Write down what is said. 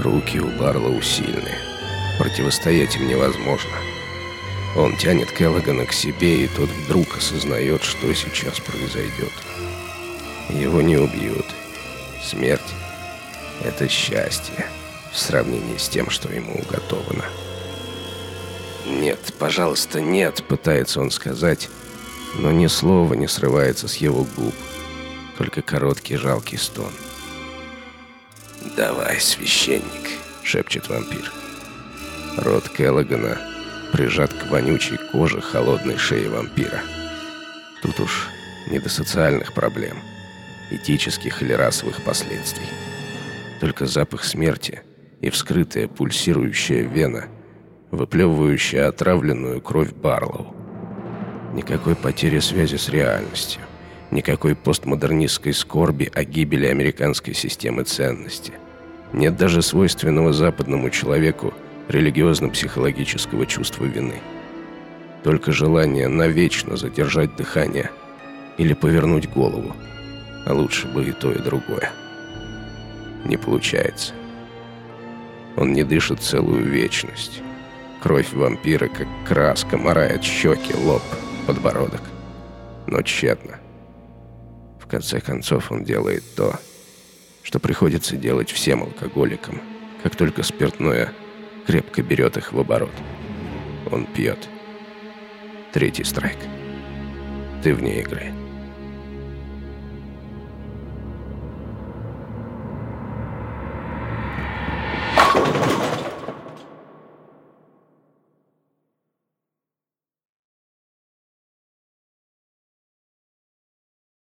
Руки у Барлоу сильные. Противостоять им невозможно. Он тянет Келлогана к себе, и тот вдруг осознает, что сейчас произойдет. Его не убьют. Смерть — это счастье в сравнении с тем, что ему уготовано. «Нет, пожалуйста, нет!» — пытается он сказать, но ни слова не срывается с его губ, только короткий жалкий стон. «Давай, священник!» — шепчет вампир. Рот Келлогана прижат к вонючей коже холодной шеи вампира. Тут уж не до социальных проблем, этических или расовых последствий. Только запах смерти и вскрытая пульсирующая вена, выплевывающая отравленную кровь Барлоу. Никакой потери связи с реальностью, никакой постмодернистской скорби о гибели американской системы ценностей. Нет даже свойственного западному человеку религиозно-психологического чувства вины. Только желание навечно задержать дыхание или повернуть голову, а лучше бы и то, и другое. Не получается. Он не дышит целую вечность. Кровь вампира, как краска, морает щеки, лоб, подбородок. Но тщетно. Конце концов он делает то, что приходится делать всем алкоголикам, как только спиртное крепко берет их в оборот. Он пьет. Третий страйк. Ты вне игры.